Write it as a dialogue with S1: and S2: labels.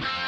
S1: Now